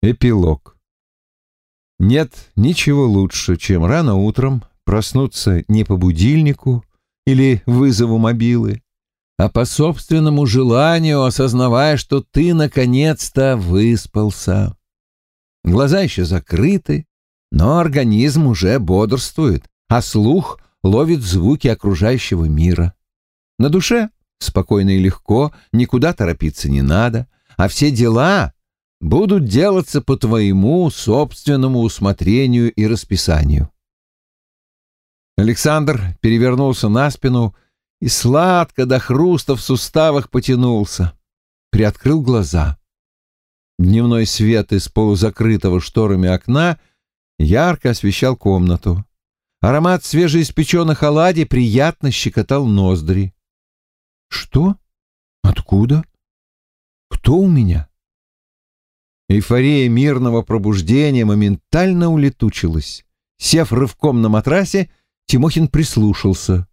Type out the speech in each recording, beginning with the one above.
Эпилог. Нет ничего лучше, чем рано утром проснуться не по будильнику или вызову мобилы, а по собственному желанию, осознавая, что ты наконец-то выспался. Глаза еще закрыты, но организм уже бодрствует, а слух ловит звуки окружающего мира. На душе спокойно и легко, никуда торопиться не надо, а все дела будут делаться по твоему собственному усмотрению и расписанию. Александр перевернулся на спину и сладко до хруста в суставах потянулся. Приоткрыл глаза. Дневной свет из полузакрытого шторами окна ярко освещал комнату. Аромат свежеиспеченных оладий приятно щекотал ноздри. «Что? Откуда? Кто у меня?» Эйфория мирного пробуждения моментально улетучилась. Сев рывком на матрасе, Тимохин прислушался.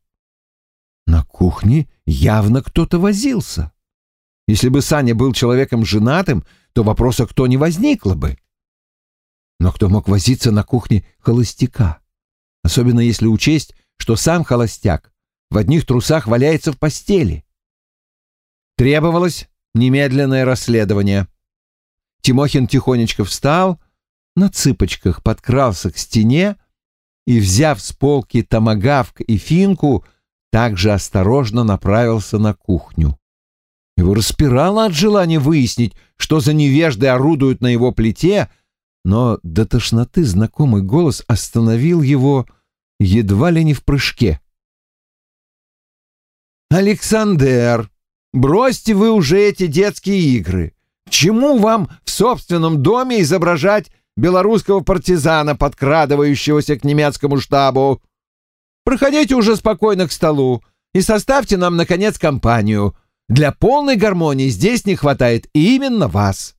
На кухне явно кто-то возился. Если бы Саня был человеком женатым, то вопроса кто не возникло бы. Но кто мог возиться на кухне холостяка? Особенно если учесть, что сам холостяк в одних трусах валяется в постели. Требовалось немедленное расследование. Тимохин тихонечко встал, на цыпочках подкрался к стене и, взяв с полки томагавк и финку, также осторожно направился на кухню. Его распирало от желания выяснить, что за невежды орудуют на его плите, но до тошноты знакомый голос остановил его едва ли не в прыжке. «Александр, бросьте вы уже эти детские игры. Чему вам в собственном доме изображать белорусского партизана, подкрадывающегося к немецкому штабу? Проходите уже спокойно к столу и составьте нам, наконец, компанию. Для полной гармонии здесь не хватает именно вас.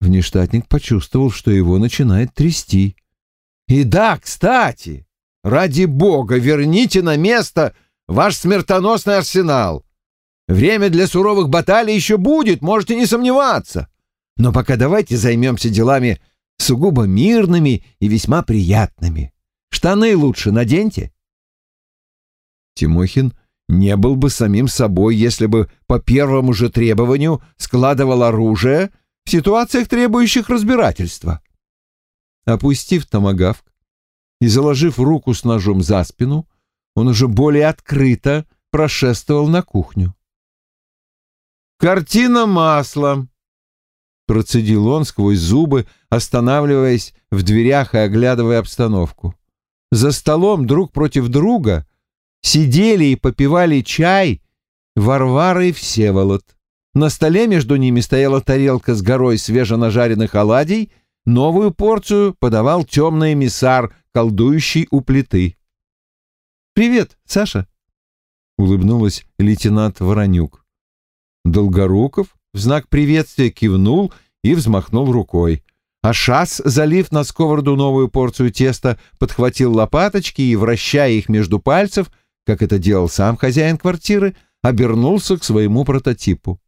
Внештатник почувствовал, что его начинает трясти. «И да, кстати, ради бога, верните на место ваш смертоносный арсенал. Время для суровых баталий еще будет, можете не сомневаться. Но пока давайте займемся делами сугубо мирными и весьма приятными. Штаны лучше наденьте. Тимохин не был бы самим собой, если бы по первому же требованию складывал оружие в ситуациях, требующих разбирательства. Опустив томагавк и заложив руку с ножом за спину, он уже более открыто прошествовал на кухню. «Картина маслом!» Процедил он сквозь зубы, останавливаясь в дверях и оглядывая обстановку. За столом друг против друга сидели и попивали чай Варвара и Всеволод. На столе между ними стояла тарелка с горой свеженажаренных оладий, новую порцию подавал темный эмиссар, колдующий у плиты. «Привет, Саша!» — улыбнулась лейтенант Воронюк. Долгоруков в знак приветствия кивнул и взмахнул рукой. А Шас, залив на сковороду новую порцию теста, подхватил лопаточки и, вращая их между пальцев, как это делал сам хозяин квартиры, обернулся к своему прототипу.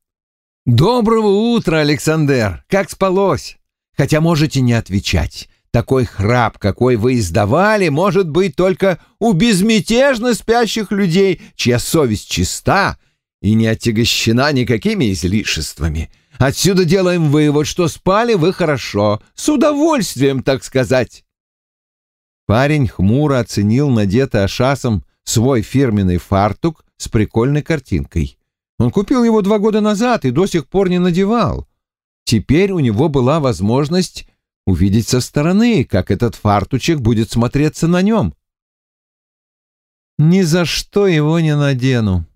«Доброго утра, Александр! Как спалось? Хотя можете не отвечать. Такой храп, какой вы издавали, может быть только у безмятежно спящих людей, чья совесть чиста и не отягощена никакими излишествами. Отсюда делаем вывод, что спали вы хорошо, с удовольствием, так сказать. Парень хмуро оценил надетый Ашасом свой фирменный фартук с прикольной картинкой. Он купил его два года назад и до сих пор не надевал. Теперь у него была возможность увидеть со стороны, как этот фартучек будет смотреться на нем. «Ни за что его не надену»,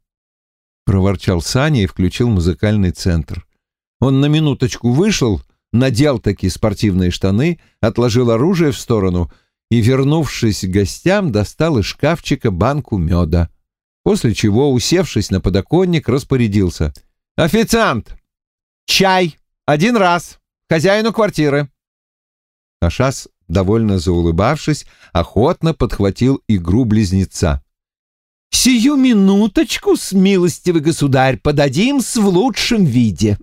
проворчал Саня и включил музыкальный центр. Он на минуточку вышел, надел такие спортивные штаны, отложил оружие в сторону и, вернувшись к гостям, достал из шкафчика банку меда. После чего, усевшись на подоконник, распорядился. «Официант! Чай! Один раз! Хозяину квартиры!» Ашас, довольно заулыбавшись, охотно подхватил игру близнеца. Сию минуточку, смилостивый государь, подадим в лучшем виде.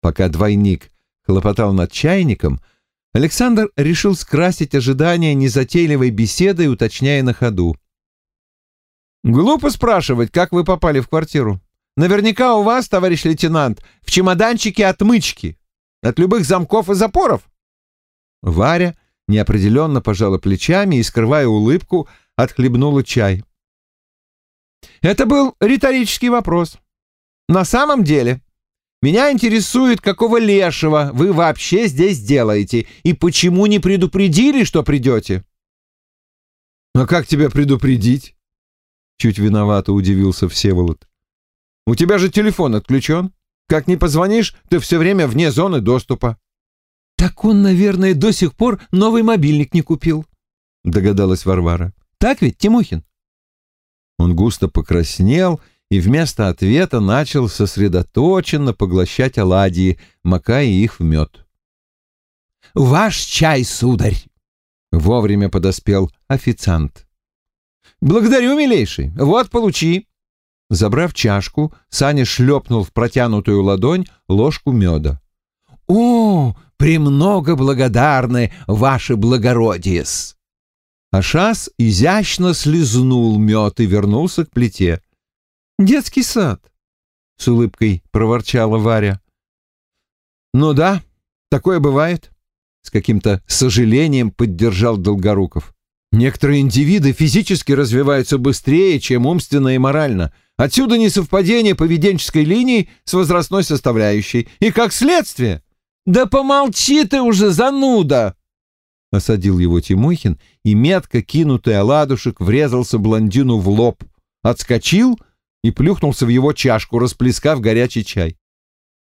Пока двойник хлопотал над чайником, Александр решил скрасить ожидания незатейливой беседой, уточняя на ходу. «Глупо спрашивать, как вы попали в квартиру. Наверняка у вас, товарищ лейтенант, в чемоданчике отмычки. От любых замков и запоров». Варя неопределенно пожала плечами и, скрывая улыбку, отхлебнула чай. Это был риторический вопрос. На самом деле, меня интересует, какого лешего вы вообще здесь делаете и почему не предупредили, что придете. А как тебя предупредить? Чуть виновато удивился Всеволод. У тебя же телефон отключен. Как не позвонишь, ты все время вне зоны доступа. Так он, наверное, до сих пор новый мобильник не купил, догадалась Варвара. Так ведь, Тимохин? Он густо покраснел и вместо ответа начал сосредоточенно поглощать оладьи, макая их в мед. «Ваш чай, сударь!» — вовремя подоспел официант. «Благодарю, милейший. Вот, получи». Забрав чашку, Саня шлепнул в протянутую ладонь ложку меда. «О, премного благодарны, ваше благородие-с!» Ашас изящно слезнул мед и вернулся к плите. «Детский сад», — с улыбкой проворчала Варя. «Ну да, такое бывает», — с каким-то сожалением поддержал Долгоруков. «Некоторые индивиды физически развиваются быстрее, чем умственно и морально. Отсюда несовпадение поведенческой линии с возрастной составляющей. И как следствие...» «Да помолчи ты уже, зануда!» — осадил его Тимохин, и метко кинутый оладушек врезался блондину в лоб, отскочил и плюхнулся в его чашку, расплескав горячий чай.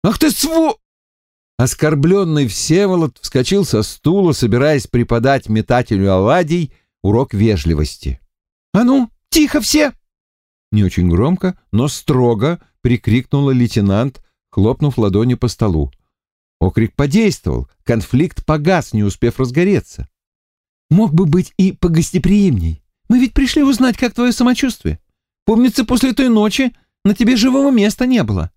«Ах ты сво...» Оскорбленный Всеволод вскочил со стула, собираясь преподать метателю оладий урок вежливости. «А ну, тихо все!» Не очень громко, но строго прикрикнула лейтенант, хлопнув ладонью по столу. Окрик подействовал, конфликт погас, не успев разгореться. «Мог бы быть и погостеприимней. Мы ведь пришли узнать, как твое самочувствие. Помнится, после той ночи на тебе живого места не было».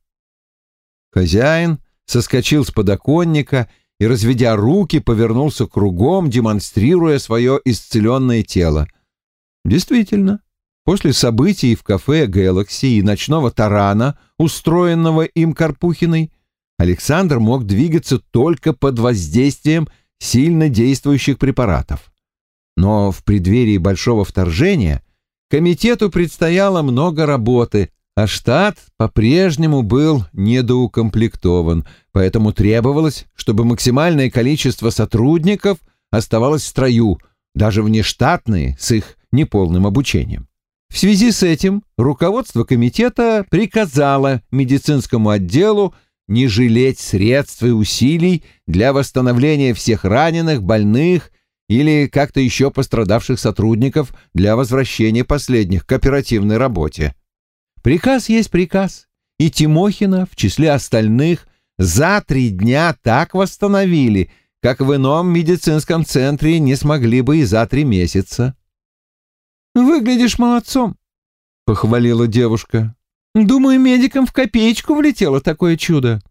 Хозяин соскочил с подоконника и, разведя руки, повернулся кругом, демонстрируя свое исцеленное тело. Действительно, после событий в кафе «Гэлакси» и ночного тарана, устроенного им Карпухиной, Александр мог двигаться только под воздействием сильно действующих препаратов. Но в преддверии большого вторжения комитету предстояло много работы, а штат по-прежнему был недоукомплектован, поэтому требовалось, чтобы максимальное количество сотрудников оставалось в строю, даже внештатные, с их неполным обучением. В связи с этим руководство комитета приказало медицинскому отделу не жалеть средств и усилий для восстановления всех раненых, больных или как-то еще пострадавших сотрудников для возвращения последних к оперативной работе. Приказ есть приказ, и Тимохина в числе остальных за три дня так восстановили, как в ином медицинском центре не смогли бы и за три месяца. «Выглядишь молодцом», — похвалила девушка. Думаю, медикам в копеечку влетело такое чудо.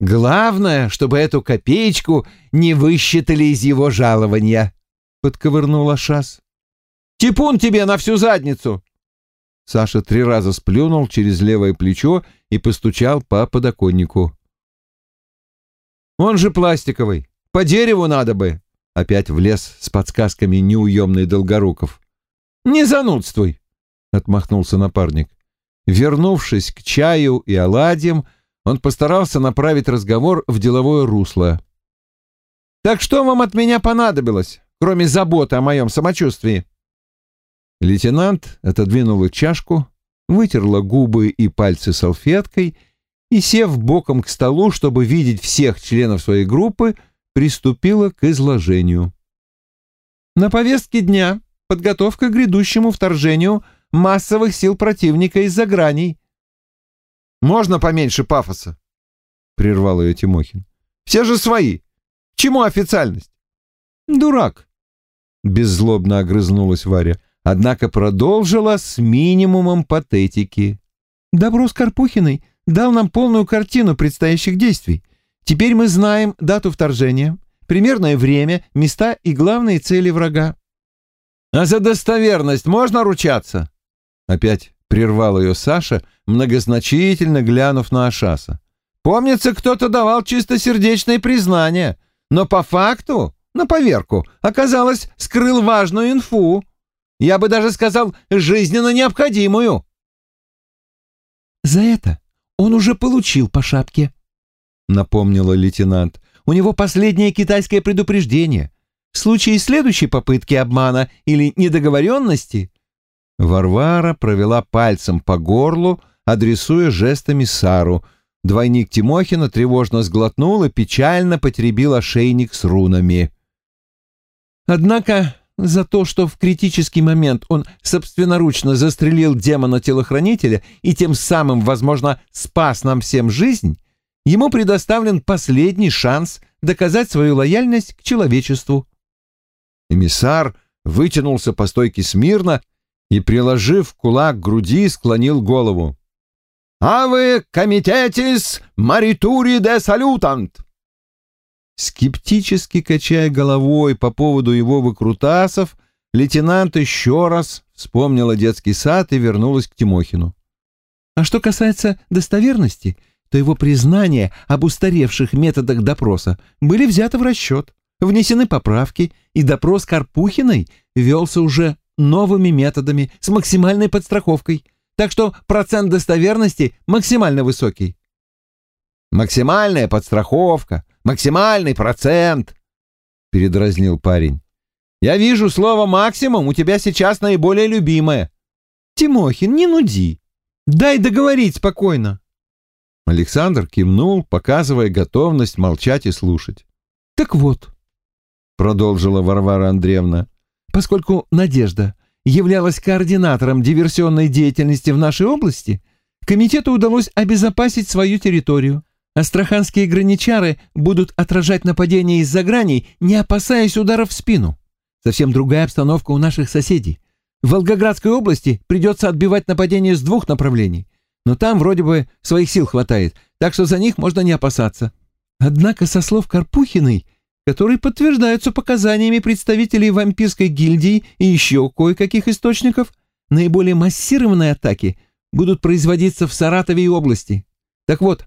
Главное, чтобы эту копеечку не высчитали из его жалования, — подковырнула Шас. Типун тебе на всю задницу! Саша три раза сплюнул через левое плечо и постучал по подоконнику. Он же пластиковый. По дереву надо бы. Опять влез с подсказками неуемный Долгоруков. Не занудствуй, — отмахнулся напарник. Вернувшись к чаю и оладьям, он постарался направить разговор в деловое русло. «Так что вам от меня понадобилось, кроме заботы о моем самочувствии?» Лейтенант отодвинула чашку, вытерла губы и пальцы салфеткой и, сев боком к столу, чтобы видеть всех членов своей группы, приступила к изложению. «На повестке дня подготовка к грядущему вторжению – массовых сил противника из-за граней. «Можно поменьше пафоса?» — прервал ее Тимохин. «Все же свои. чему официальность?» «Дурак!» — беззлобно огрызнулась Варя, однако продолжила с минимумом патетики. «Добро с Карпухиной дал нам полную картину предстоящих действий. Теперь мы знаем дату вторжения, примерное время, места и главные цели врага. А за достоверность можно ручаться? Опять прервал ее Саша, многозначительно глянув на Ашаса. Помнится, кто-то давал чистосердечное признание, но по факту, на поверку, оказалось, скрыл важную инфу. Я бы даже сказал, жизненно необходимую. За это он уже получил по шапке, напомнила лейтенант. У него последнее китайское предупреждение. В случае следующей попытки обмана или недоговоренности Варвара провела пальцем по горлу, адресуя жестами Сару. Двойник Тимохина тревожно сглотнул и печально потеребил ошейник с рунами. Однако за то, что в критический момент он собственноручно застрелил демона-телохранителя и тем самым, возможно, спас нам всем жизнь, ему предоставлен последний шанс доказать свою лояльность к человечеству. Эмиссар вытянулся по стойке смирно и, приложив кулак к груди, склонил голову. «А вы комитетис маритури де салютант!» Скептически качая головой по поводу его выкрутасов, лейтенант еще раз вспомнила детский сад и вернулась к Тимохину. А что касается достоверности, то его признания об устаревших методах допроса были взяты в расчет, внесены поправки, и допрос Карпухиной велся уже новыми методами с максимальной подстраховкой, так что процент достоверности максимально высокий. «Максимальная подстраховка, максимальный процент», — передразнил парень. «Я вижу слово «максимум» у тебя сейчас наиболее любимое». «Тимохин, не нуди. Дай договорить спокойно». Александр кивнул, показывая готовность молчать и слушать. «Так вот», — продолжила Варвара Андреевна, «поскольку Надежда являлась координатором диверсионной деятельности в нашей области, комитету удалось обезопасить свою территорию. Астраханские граничары будут отражать нападения из-за граней, не опасаясь ударов в спину. Совсем другая обстановка у наших соседей. В Волгоградской области придется отбивать нападения с двух направлений, но там вроде бы своих сил хватает, так что за них можно не опасаться. Однако, со слов Карпухиной, которые подтверждаются показаниями представителей вампирской гильдии и еще кое-каких источников, наиболее массированные атаки будут производиться в Саратове и области. Так вот,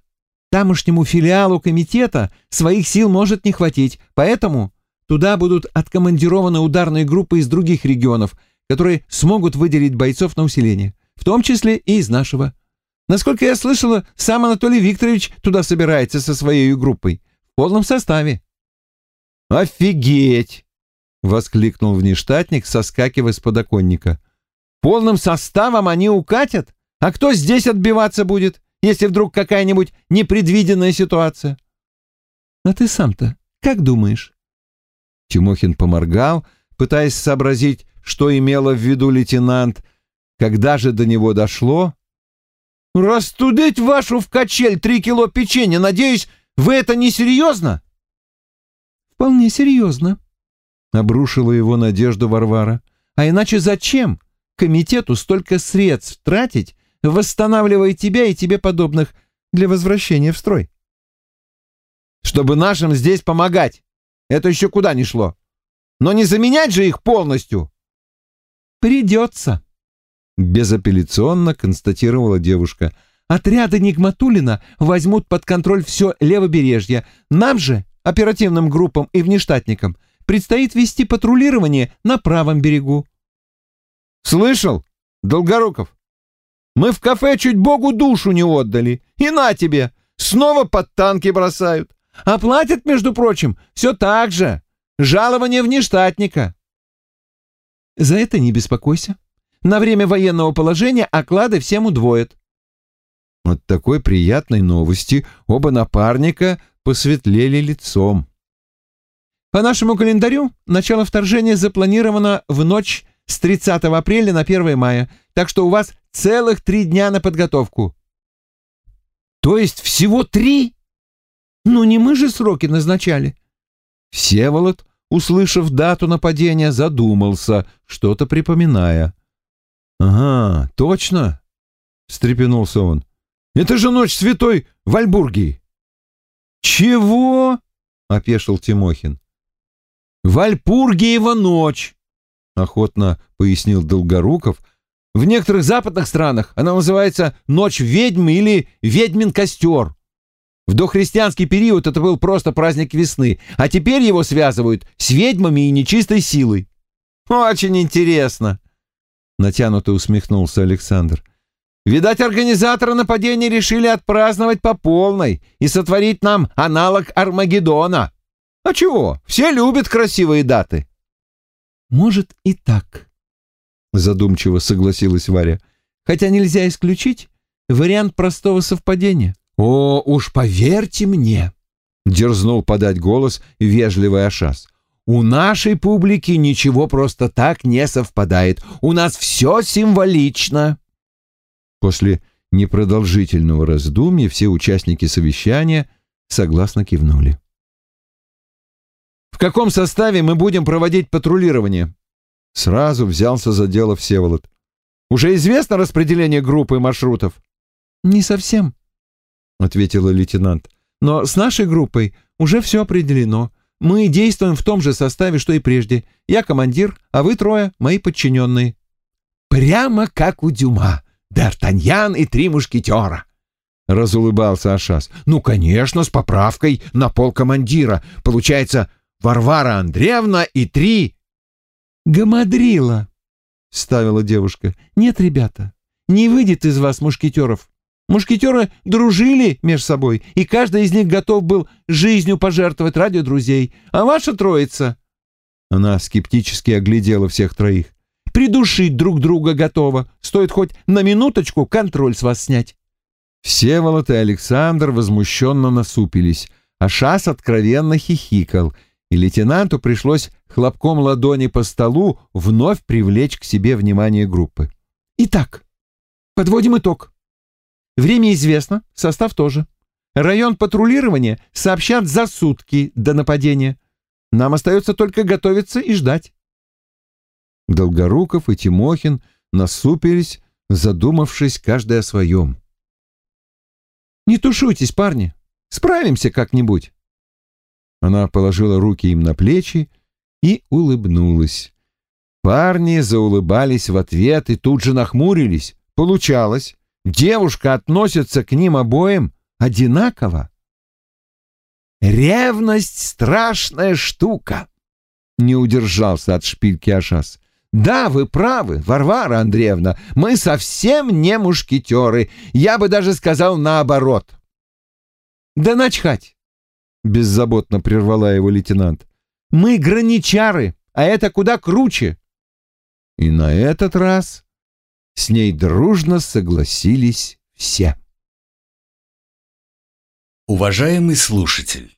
Тамошнему филиалу комитета своих сил может не хватить, поэтому туда будут откомандированы ударные группы из других регионов, которые смогут выделить бойцов на усиление, в том числе и из нашего. Насколько я слышала, сам Анатолий Викторович туда собирается со своей группой, в полном составе. «Офигеть!» — воскликнул внештатник, соскакивая с подоконника. «Полным составом они укатят? А кто здесь отбиваться будет? если вдруг какая-нибудь непредвиденная ситуация. А ты сам-то как думаешь? Тимохин поморгал, пытаясь сообразить, что имела в виду лейтенант. Когда же до него дошло? «Растудить вашу в качель три кило печенья, надеюсь, вы это не серьезно?» «Вполне серьезно», — обрушила его надежду Варвара. «А иначе зачем комитету столько средств тратить восстанавливая тебя и тебе подобных для возвращения в строй. Чтобы нашим здесь помогать. Это еще куда ни шло. Но не заменять же их полностью. Придется, безапелляционно констатировала девушка. Отряды Нигматулина возьмут под контроль все левобережье. Нам же, оперативным группам и внештатникам, предстоит вести патрулирование на правом берегу. Слышал, Долгоруков? Мы в кафе чуть Богу душу не отдали. И на тебе, снова под танки бросают. А платят, между прочим, все так же. Жалование внештатника. За это не беспокойся. На время военного положения оклады всем удвоят. От такой приятной новости оба напарника посветлели лицом. По нашему календарю начало вторжения запланировано в ночь с 30 апреля на 1 мая, так что у вас целых три дня на подготовку. То есть всего три? Ну не мы же сроки назначали. Всеволод, услышав дату нападения, задумался, что-то припоминая. «Ага, точно!» — встрепенулся он. «Это же ночь святой Вальбургии!» «Чего?» — опешил Тимохин. «Вальпургиева ночь», — охотно пояснил Долгоруков. «В некоторых западных странах она называется «Ночь ведьм» или «Ведьмин костер». В дохристианский период это был просто праздник весны, а теперь его связывают с ведьмами и нечистой силой. «Очень интересно», — натянуто усмехнулся Александр. «Видать, организаторы нападения решили отпраздновать по полной и сотворить нам аналог Армагеддона. А чего? Все любят красивые даты». «Может и так», — задумчиво согласилась Варя. «Хотя нельзя исключить вариант простого совпадения». «О, уж поверьте мне!» — дерзнул подать голос вежливый Ашас. «У нашей публики ничего просто так не совпадает. У нас все символично». После непродолжительного раздумья все участники совещания согласно кивнули. «В каком составе мы будем проводить патрулирование?» Сразу взялся за дело Всеволод. «Уже известно распределение группы маршрутов?» «Не совсем», — ответила лейтенант. «Но с нашей группой уже все определено. Мы действуем в том же составе, что и прежде. Я командир, а вы трое — мои подчиненные». «Прямо как у Дюма. Д'Артаньян и три мушкетера», — разулыбался Ашас. «Ну, конечно, с поправкой на пол командира. Получается, Варвара Андреевна и три...» «Гамадрила», — ставила девушка. «Нет, ребята, не выйдет из вас мушкетеров. Мушкетеры дружили между собой, и каждый из них готов был жизнью пожертвовать ради друзей. А ваша троица...» Она скептически оглядела всех троих. «Придушить друг друга готова. Стоит хоть на минуточку контроль с вас снять». Всеволод и Александр возмущенно насупились, а Шас откровенно хихикал, и лейтенанту пришлось хлопком ладони по столу вновь привлечь к себе внимание группы. «Итак, подводим итог. Время известно, состав тоже. Район патрулирования сообщат за сутки до нападения. Нам остается только готовиться и ждать. Долгоруков и Тимохин насупились, задумавшись каждый о своем. «Не тушуйтесь, парни, справимся как-нибудь». Она положила руки им на плечи и улыбнулась. Парни заулыбались в ответ и тут же нахмурились. Получалось, девушка относится к ним обоим одинаково. «Ревность — страшная штука», — не удержался от шпильки Ашас. «Да, вы правы, Варвара Андреевна, мы совсем не мушкетеры, я бы даже сказал наоборот». «Да начхать!» — беззаботно прервала его лейтенант. «Мы граничары, а это куда круче». И на этот раз с ней дружно согласились все. Уважаемый слушатель,